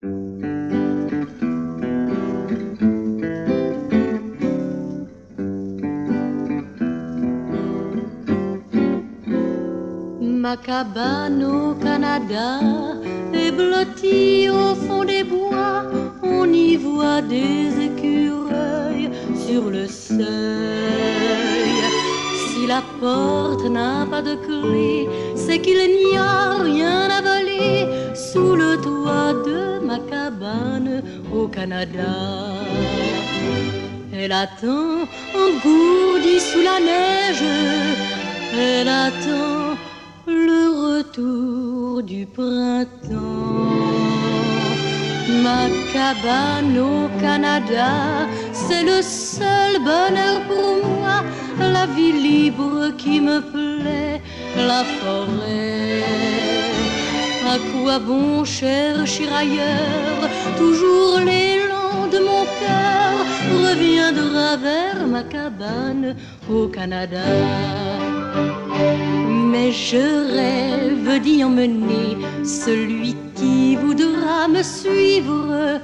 Ma cabane au Canada est blottie au fond des bois. On y voit des écureuils sur le seuil. Si la porte n'a pas de clé, c'est qu'il n'y a rien à voler sous le toit de ma cabane au Canada. Elle attend engourdie sous la neige, elle attend le retour du printemps. Ma cabane au Canada, c'est le seul bonheur pour moi, la vie libre qui me plaît, la forêt. À quoi bon chercher ailleurs, toujours l'élan de mon cœur reviendra vers ma cabane au Canada mais je rêve d'y emmener celui qui voudra me suivre.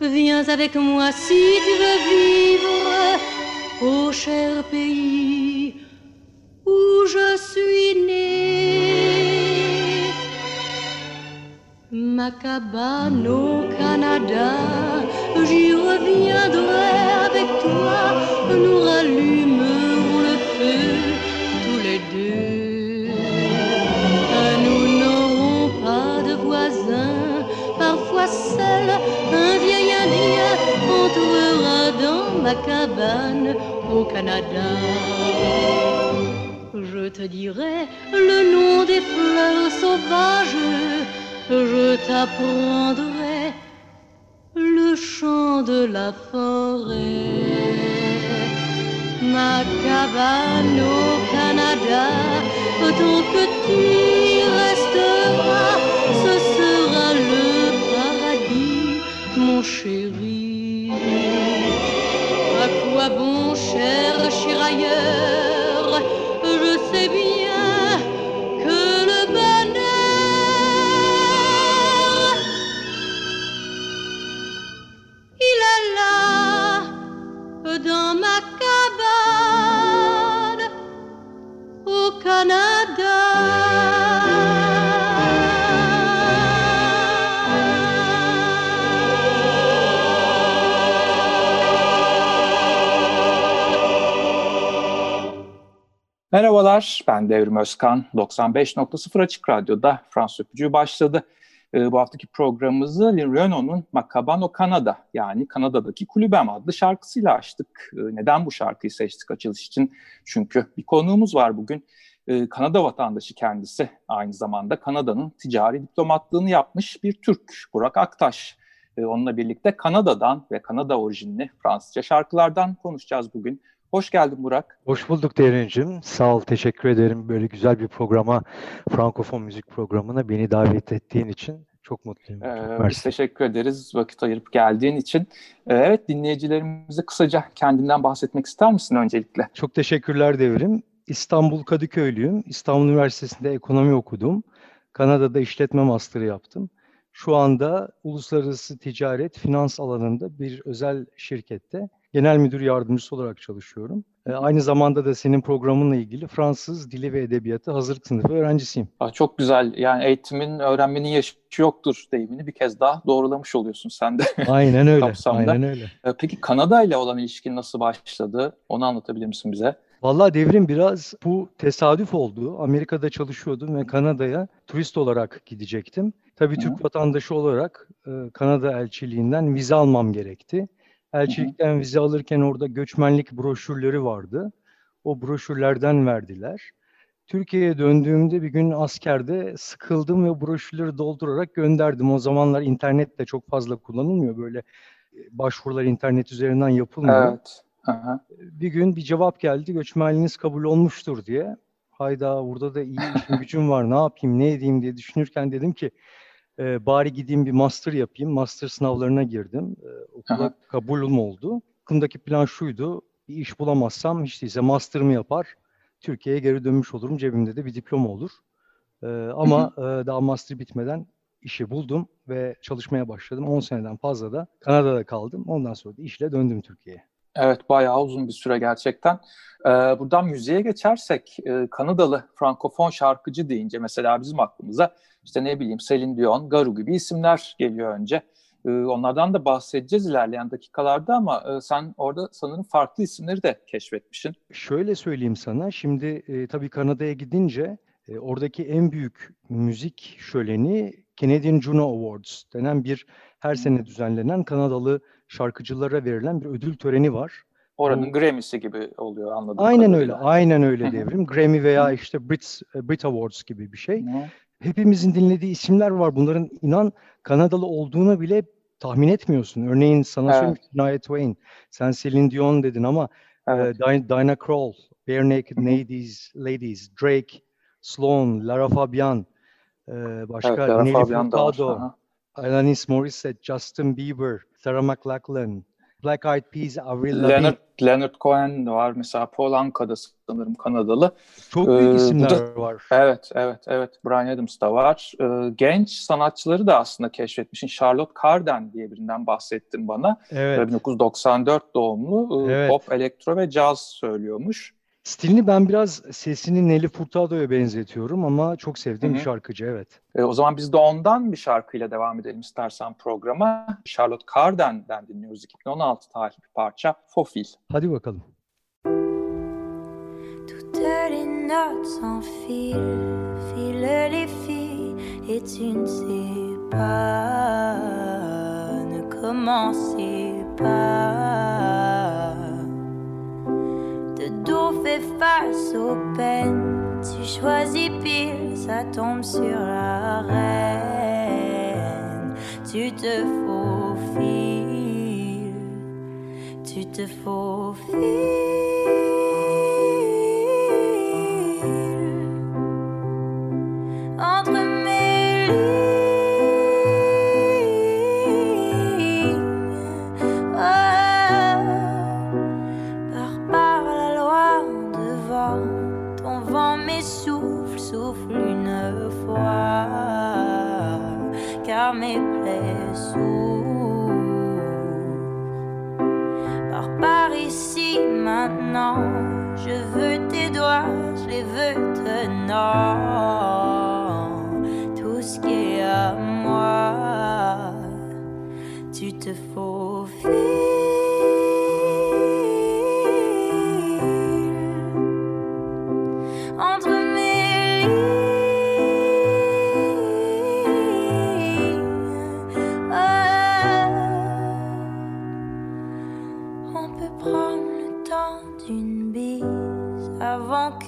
Viens avec moi si tu veux vivre au cher pays où je suis né. Ma cabane au Canada, j'y reviendrai avec toi, nous rallumerons le feu tous les deux. Nous n'aurons pas de voisins, parfois seul un vieil indien entrera dans ma cabane au Canada. Je te dirai le nom des fleurs sauvages, je t'apprendrai le chant de la forêt. Ma cabane au Canada, tant que tu y resteras, ce sera le paradis, mon chéri. Merhabalar, ben Devrim Özkan. 95.0 Açık Radyo'da Fransız Öpücüğü başladı. Ee, bu haftaki programımızı Renault'un Macabano Kanada yani Kanada'daki Kulübem adlı şarkısıyla açtık. Ee, neden bu şarkıyı seçtik açılış için? Çünkü bir konuğumuz var bugün. Ee, Kanada vatandaşı kendisi. Aynı zamanda Kanada'nın ticari diplomatlığını yapmış bir Türk, Burak Aktaş. Ee, onunla birlikte Kanada'dan ve Kanada orijinli Fransızca şarkılardan konuşacağız bugün. Hoş geldin Burak. Hoş bulduk Derincim. Sağ ol, teşekkür ederim. Böyle güzel bir programa, Frankofon müzik programına beni davet ettiğin için çok mutluyum. Ee, Çok biz teşekkür ederiz vakit ayırıp geldiğin için. Ee, evet dinleyicilerimize kısaca kendinden bahsetmek ister misin öncelikle? Çok teşekkürler Devrim. İstanbul Kadıköylüyüm. İstanbul Üniversitesi'nde ekonomi okudum. Kanada'da işletme master'ı yaptım. Şu anda uluslararası ticaret, finans alanında bir özel şirkette genel müdür yardımcısı olarak çalışıyorum. Ee, aynı zamanda da senin programınla ilgili Fransız Dili ve Edebiyatı hazırlık sınıfı öğrencisiyim. Aa, çok güzel. Yani eğitimin, öğrenmenin yaşı yoktur deyimini bir kez daha doğrulamış oluyorsun sen de. Aynen öyle. Kapsamda. Aynen öyle. Ee, Peki Kanada ile olan ilişkin nasıl başladı? Onu anlatabilir misin bize? Vallahi devrim biraz bu tesadüf oldu. Amerika'da çalışıyordum ve Kanada'ya turist olarak gidecektim. Tabii hı. Türk vatandaşı olarak e, Kanada elçiliğinden vize almam gerekti. Elçilikten vize alırken orada göçmenlik broşürleri vardı. O broşürlerden verdiler. Türkiye'ye döndüğümde bir gün askerde sıkıldım ve broşürleri doldurarak gönderdim. O zamanlar internet de çok fazla kullanılmıyor. Böyle e, başvurular internet üzerinden yapılmıyor Evet. Aha. bir gün bir cevap geldi göçmenliğiniz kabul olmuştur diye. Hayda burada da iyi işim gücüm var ne yapayım ne edeyim diye düşünürken dedim ki e, bari gideyim bir master yapayım. Master sınavlarına girdim. E, okula Aha. kabulüm oldu. Aklımdaki plan şuydu. Bir iş bulamazsam hiç değilse master'ımı yapar. Türkiye'ye geri dönmüş olurum. Cebimde de bir diploma olur. E, ama e, daha master bitmeden işi buldum ve çalışmaya başladım. 10 seneden fazla da Kanada'da kaldım. Ondan sonra da işle döndüm Türkiye'ye. Evet, bayağı uzun bir süre gerçekten. Ee, buradan müziğe geçersek, e, Kanadalı frankofon şarkıcı deyince mesela bizim aklımıza işte ne bileyim Celine Dion, Garu gibi isimler geliyor önce. Ee, onlardan da bahsedeceğiz ilerleyen dakikalarda ama e, sen orada sanırım farklı isimleri de keşfetmişsin. Şöyle söyleyeyim sana, şimdi e, tabii Kanada'ya gidince e, oradaki en büyük müzik şöleni Canadian Juno Awards denen bir her sene düzenlenen Kanadalı şarkıcılara verilen bir ödül töreni var. Oranın Grammy'si gibi oluyor anladığım Aynen kadarıyla. öyle, aynen öyle devrim. Grammy veya işte Brit, Brit Awards gibi bir şey. Hepimizin dinlediği isimler var. Bunların inan Kanadalı olduğunu bile tahmin etmiyorsun. Örneğin sana Evet. söyleyeyim Shania Twain, sen Celine Dion dedin ama Evet. e, Di- Dinah Kroll, Bare Naked Ladies, Ladies, Drake, Sloan, Lara Fabian, e, başka Evet, Lara Nelly. Furtado. Alanis Morissette, Justin Bieber, Sarah McLachlan, Black Eyed Peas, Avril Lavigne. Leonard, Leonard Cohen var mesela Paul Anka'da sanırım Kanadalı. Çok büyük Ee, isimler da- var. Evet, evet, evet. Brian Adams da var. Ee, genç sanatçıları da aslında keşfetmişsin. Charlotte Carden diye birinden bahsettin bana. Evet. 1994 doğumlu. Ee, Evet. Pop, elektro ve caz söylüyormuş. Stilini ben biraz sesini Nelly Furtado'ya benzetiyorum ama çok sevdiğim Hı bir şarkıcı evet. Ee, o zaman biz de ondan bir şarkıyla devam edelim istersen programa. Charlotte Carden'den dinliyoruz. 2016 tarihli bir parça. Fofil. Hadi bakalım. Toutes les notes s'enfilent, filent les filles, et tu ne sais pas, ne commencez pas. Face aux peines, tu choisis pile, ça tombe sur la reine. Tu te faufiles, tu te faufiles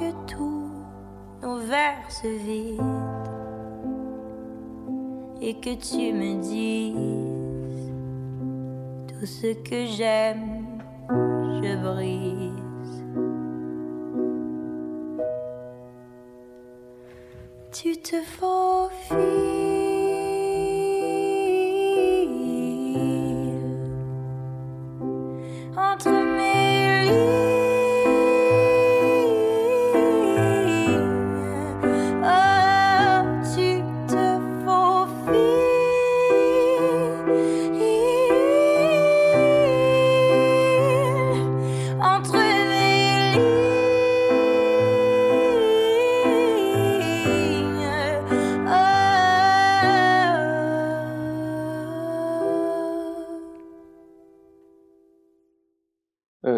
que tous nos verres se vident et que tu me dises tout ce que j'aime, je brise. Tu te faufiles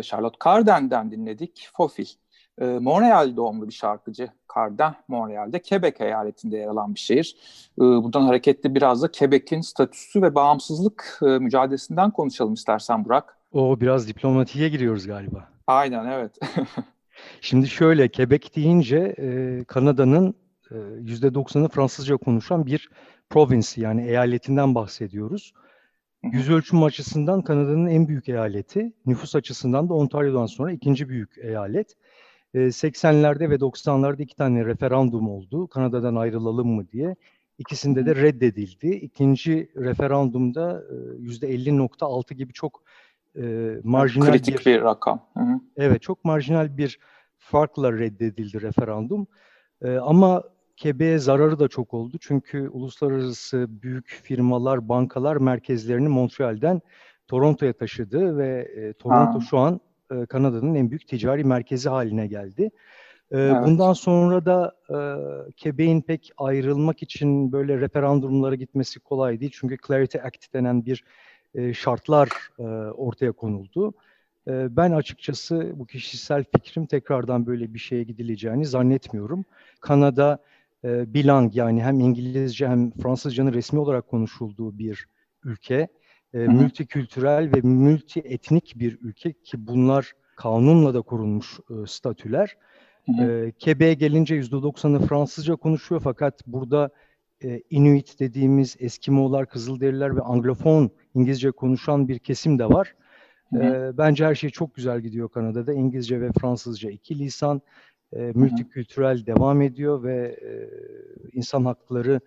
Charlotte Carden'den dinledik. Fofil. Ee, Montreal doğumlu bir şarkıcı. Carden, Montreal'de Quebec eyaletinde yer alan bir şehir. Ee, buradan hareketli biraz da Quebec'in statüsü ve bağımsızlık e, mücadelesinden konuşalım istersen Burak. O biraz diplomatiğe giriyoruz galiba. Aynen evet. Şimdi şöyle Quebec deyince e, Kanada'nın e, %90'ı Fransızca konuşan bir province yani eyaletinden bahsediyoruz. Yüz ölçümü açısından Kanada'nın en büyük eyaleti, nüfus açısından da Ontario'dan sonra ikinci büyük eyalet. E, 80'lerde ve 90'larda iki tane referandum oldu. Kanada'dan ayrılalım mı diye. İkisinde de reddedildi. İkinci referandumda e, %50.6 gibi çok e, marjinal Kritik bir bir rakam. Hı hı. Evet, çok marjinal bir farkla reddedildi referandum. Ee, ama Quebec'e zararı da çok oldu. Çünkü uluslararası büyük firmalar, bankalar merkezlerini Montreal'den Toronto'ya taşıdı ve e, Toronto ha. şu an e, Kanada'nın en büyük ticari merkezi haline geldi. E, evet. Bundan sonra da e, Quebec'in pek ayrılmak için böyle referandumlara gitmesi kolay değil. Çünkü Clarity Act denen bir e, şartlar e, ortaya konuldu. E, ben açıkçası bu kişisel fikrim tekrardan böyle bir şeye gidileceğini zannetmiyorum. Kanada e, bilang yani hem İngilizce hem Fransızcanın resmi olarak konuşulduğu bir ülke. E, multikültürel ve multietnik bir ülke ki bunlar kanunla da korunmuş e, statüler. E, Quebec'e gelince %90'ı Fransızca konuşuyor fakat burada e, Inuit dediğimiz Eskimolar, Kızılderililer ve Anglofon İngilizce konuşan bir kesim de var. E, bence her şey çok güzel gidiyor Kanada'da. İngilizce ve Fransızca iki lisan e, multikültürel devam ediyor ve e, insan hakları,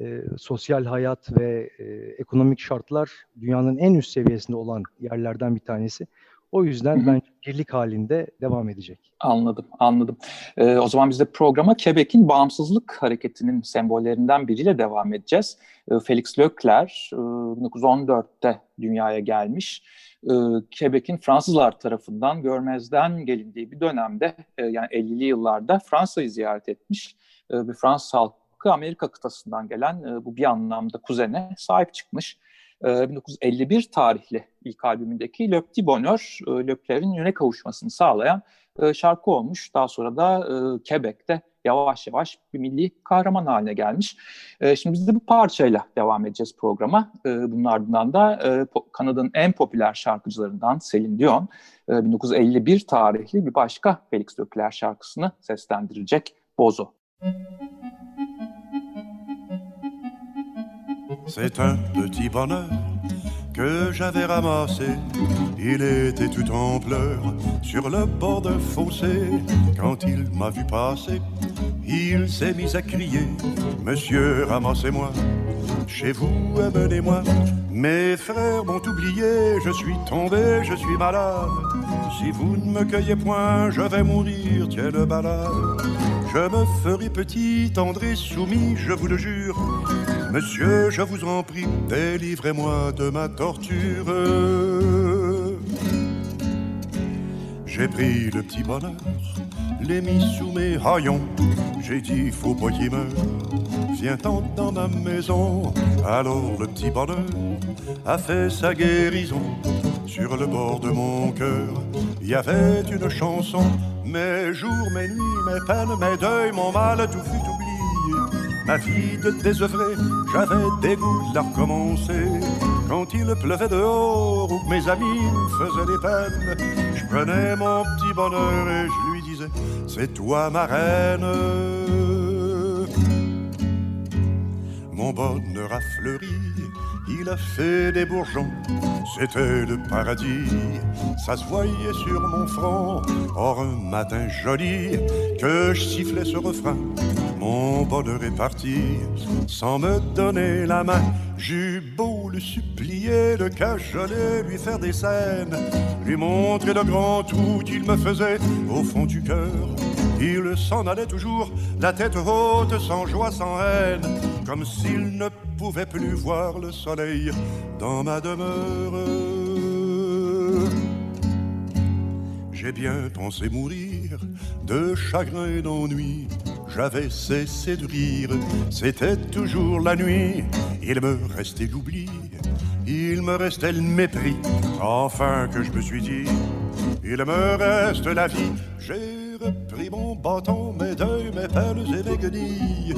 e, sosyal hayat ve e, ekonomik şartlar dünyanın en üst seviyesinde olan yerlerden bir tanesi. O yüzden ben birlik halinde devam edecek. Anladım, anladım. Ee, o zaman biz de programa Quebec'in bağımsızlık hareketinin sembollerinden biriyle devam edeceğiz. Ee, Felix Leclerc e, 1914'te dünyaya gelmiş e, Quebec'in Fransızlar tarafından görmezden gelindiği bir dönemde e, yani 50'li yıllarda Fransa'yı ziyaret etmiş e, ve Fransız halkı Amerika kıtasından gelen e, bu bir anlamda kuzene sahip çıkmış. E, 1951 tarihli ilk albümündeki Le Petit Bonheur, e, Leclerc'in yüne kavuşmasını sağlayan e, şarkı olmuş. Daha sonra da e, Quebec'te yavaş yavaş bir milli kahraman haline gelmiş. E, şimdi biz de bu parçayla devam edeceğiz programa. E, bunun ardından da e, Kanada'nın en popüler şarkıcılarından Celine Dion, e, 1951 tarihli bir başka Felix Leclerc şarkısını seslendirecek Bozo. C'est un petit bonheur que j'avais ramassé. Il était tout en pleurs sur le bord d'un fossé. Quand il m'a vu passer, il s'est mis à crier Monsieur, ramassez-moi, chez vous, amenez-moi. Mes frères m'ont oublié, je suis tombé, je suis malade. Si vous ne me cueillez point, je vais mourir, tiens le balade. Je me ferai petit, tendre et soumis, je vous le jure. Monsieur, je vous en prie, délivrez-moi de ma torture. J'ai pris le petit bonheur, l'ai mis sous mes haillons. J'ai dit, faut pas qu'il meure, viens-t'en dans ma maison. Alors le petit bonheur a fait sa guérison. Sur le bord de mon cœur, il y avait une chanson. Mes jours, mes nuits, mes peines, mes deuils, mon mal, tout fut ma vie de désœuvré, j'avais dégoût de la recommencer. Quand il pleuvait dehors ou mes amis me faisaient des peines, je prenais mon petit bonheur et je lui disais, c'est toi ma reine. Mon bonheur a fleuri, il a fait des bourgeons, c'était le paradis, ça se voyait sur mon front. Or un matin joli, que je sifflais ce refrain, mon bonheur est parti sans me donner la main. J'eus beau le supplier de cajoler, lui faire des scènes, lui montrer le grand trou qu'il me faisait au fond du cœur. Il s'en allait toujours, la tête haute, sans joie, sans haine, comme s'il ne pouvait plus voir le soleil dans ma demeure. J'ai bien pensé mourir de chagrin et d'ennui j'avais cessé de rire, c'était toujours la nuit, il me restait l'oubli, il me restait le mépris, enfin que je me suis dit, il me reste la vie, j'ai repris mon bâton, mes deuils, mes peines et mes guenilles,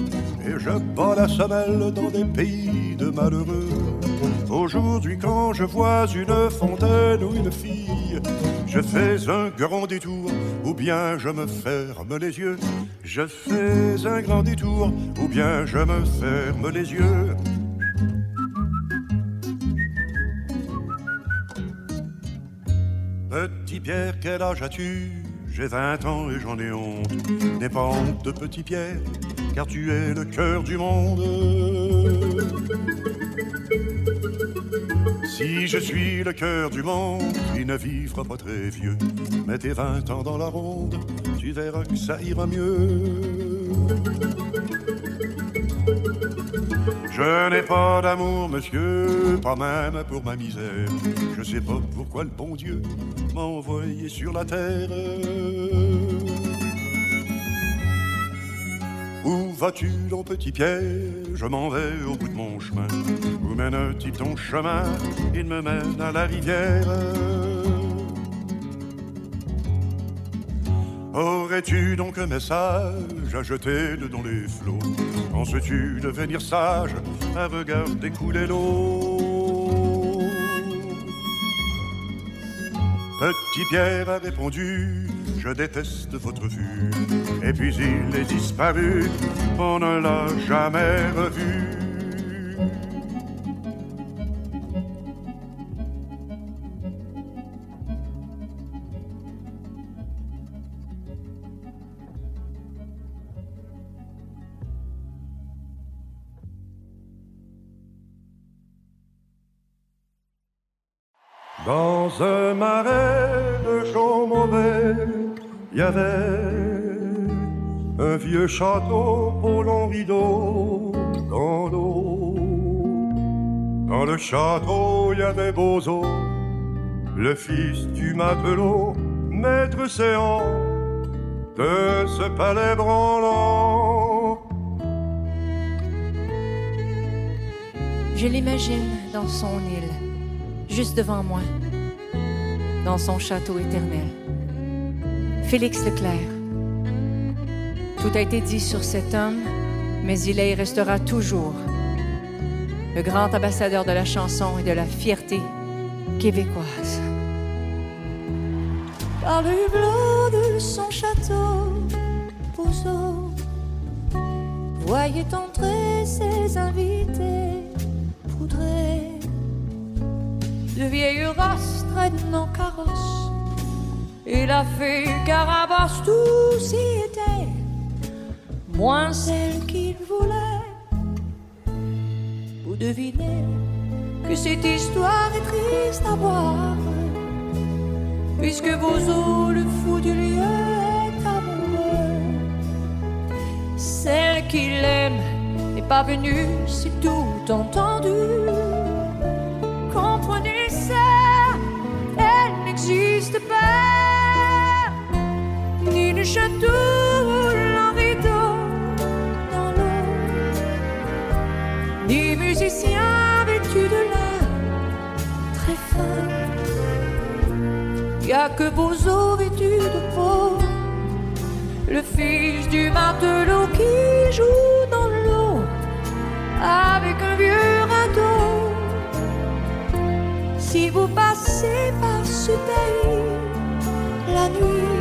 et je bats la semelle dans des pays de malheureux. Aujourd'hui, quand je vois une fontaine ou une fille, je fais un grand détour, ou bien je me ferme les yeux. Je fais un grand détour, ou bien je me ferme les yeux. Petit Pierre, quel âge as-tu? J'ai vingt ans et j'en ai honte. N'aie pas honte de petit Pierre, car tu es le cœur du monde. Si je suis le cœur du monde, il ne vivra pas très vieux. Mets tes vingt ans dans la ronde, tu verras que ça ira mieux. Je n'ai pas d'amour, monsieur, pas même pour ma misère. Je sais pas pourquoi le bon Dieu m'a envoyé sur la terre. Où vas-tu, mon petit Pierre Je m'en vais au bout de mon chemin. Où mène-t-il ton chemin? Il me mène à la rivière. Aurais-tu donc un message à jeter dedans les flots? Penses-tu devenir sage à regarder couler l'eau? Petit Pierre a répondu Je déteste votre vue. Et puis il est disparu, on ne l'a jamais revu. Château au long rideau dans l'eau. Dans le château, il y avait Bozo, le fils du matelot, maître séant de ce palais branlant. Je l'imagine dans son île, juste devant moi, dans son château éternel. Félix Leclerc. Tout a été dit sur cet homme, mais il est et restera toujours le grand ambassadeur de la chanson et de la fierté québécoise. Par le hublot de son château, Bozo voyait entrer ses invités poudrés. De vieilles races traînent en carrosse, et la fée Carabasse, tous y étaient, moins celle qu'il voulait. Vous devinez que cette histoire est triste à voir, puisque Bozo, le fou du lieu, est amoureux. Celle qu'il aime n'est pas venue, c'est tout entendu. Comprenez ça, elle n'existe pas. Ni le château, Y a que Bozo vêtu de peau, Le fils du matelot qui joue dans l'eau avec un vieux radeau. Si vous passez par ce pays la nuit,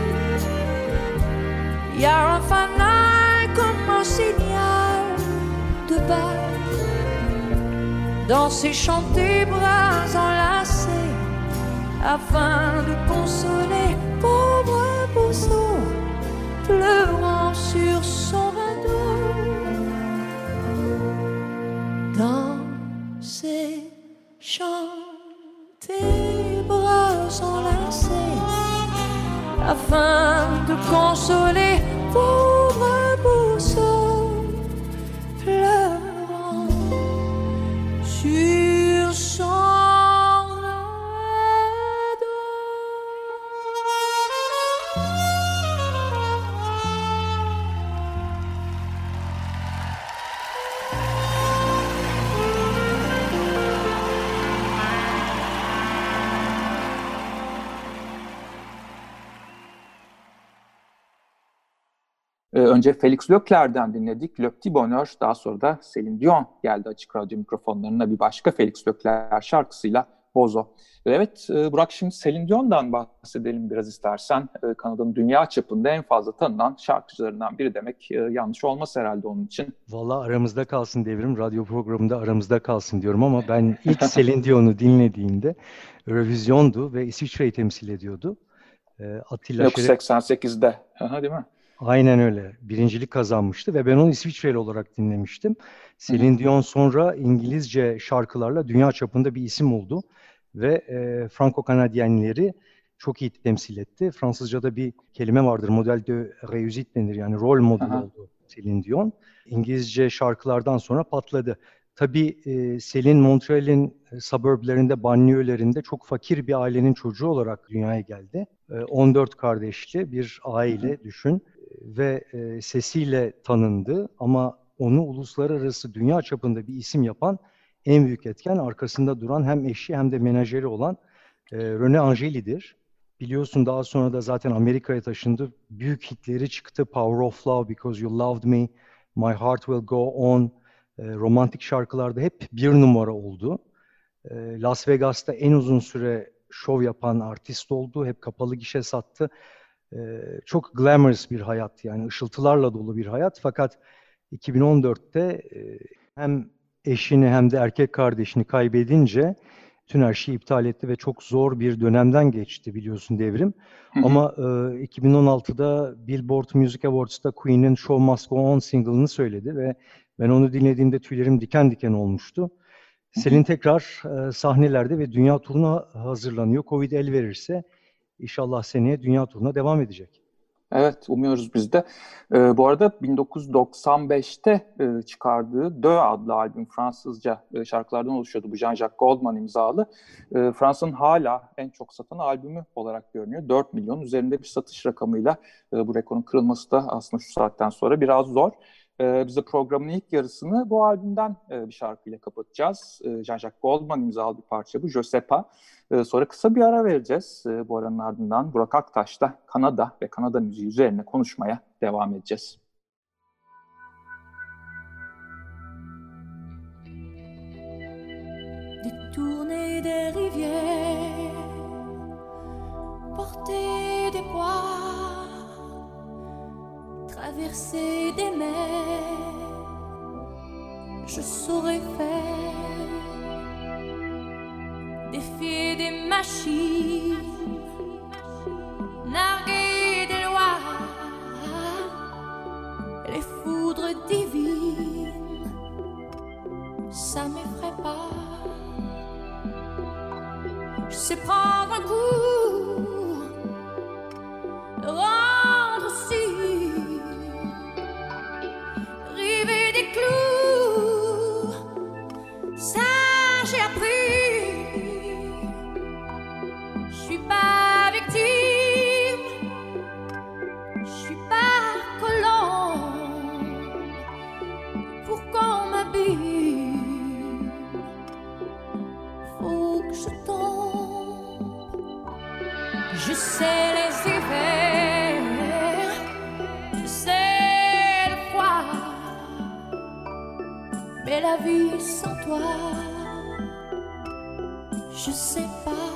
il y a un fanal comme un signal de balle. dans ses chantés bras enlacés, afin de consoler pauvre Bozo pleurant sur son radeau. Dans ses chantés bras enlacés, afin de consoler pauvre önce Felix Leclerc'den dinledik. Le Petit Bonheur. Daha sonra da Celine Dion geldi açık radyo mikrofonlarına bir başka Felix Leclerc şarkısıyla Bozo. Evet e, Burak şimdi Celine Dion'dan bahsedelim biraz istersen. E, Kanada'nın dünya çapında en fazla tanınan şarkıcılarından biri demek e, yanlış olmaz herhalde onun için. Valla aramızda kalsın devrim. Radyo programında aramızda kalsın diyorum ama ben ilk Celine Dion'u dinlediğimde Eurovision'du ve İsviçre'yi temsil ediyordu. Atilla Şeref 1988'de. Aha, değil mi? Aynen öyle. Birincilik kazanmıştı ve ben onu İsviçreli olarak dinlemiştim. Celine Dion sonra İngilizce şarkılarla dünya çapında bir isim oldu ve e, Franco-Kanadyenleri çok iyi temsil etti. Fransızca'da bir kelime vardır, model de réussite denir yani rol model Aha. oldu Celine Dion. İngilizce şarkılardan sonra patladı. Tabii e, Selin Montreal'in e, suburblerinde, banliyölerinde çok fakir bir ailenin çocuğu olarak dünyaya geldi. E, 14 kardeşli bir aile düşün ve e, sesiyle tanındı ama onu uluslararası dünya çapında bir isim yapan en büyük etken arkasında duran hem eşi hem de menajeri olan e, Rene Angeli'dir. Biliyorsun daha sonra da zaten Amerika'ya taşındı. Büyük hitleri çıktı. Power of Love, Because You Loved Me, My Heart Will Go On. E, romantik şarkılarda hep bir numara oldu. E, Las Vegas'ta en uzun süre şov yapan artist oldu. Hep kapalı gişe sattı. E, çok glamorous bir hayat yani ışıltılarla dolu bir hayat. Fakat 2014'te e, hem eşini hem de erkek kardeşini kaybedince bütün her şeyi iptal etti ve çok zor bir dönemden geçti biliyorsun devrim. Hı hı. Ama e, 2016'da Billboard Music Awards'ta Queen'in Show Must Go On single'ını söyledi ve ben onu dinlediğimde tüylerim diken diken olmuştu. Selin tekrar e, sahnelerde ve dünya turuna hazırlanıyor. Covid el verirse inşallah seneye dünya turuna devam edecek. Evet, umuyoruz biz de. Ee, bu arada 1995'te e, çıkardığı Dö adlı albüm Fransızca e, şarkılardan oluşuyordu. Bu Jean-Jacques Goldman imzalı. E, Fransa'nın hala en çok satan albümü olarak görünüyor. 4 milyon üzerinde bir satış rakamıyla e, bu rekorun kırılması da aslında şu saatten sonra biraz zor. E, biz de programın ilk yarısını bu albümden e, bir şarkıyla kapatacağız. E, Jean-Jacques Goldman imzalı bir parça bu, Josepa. E, sonra kısa bir ara vereceğiz. Bu aranın ardından Burak Aktaş'ta Kanada ve Kanada müziği üzerine konuşmaya devam edeceğiz. Des rivières, porter des poids traverser des mers, je saurais faire défier des machines, Je sais les hivers, je sais le froid, mais la vie sans toi, je sais pas.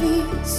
movies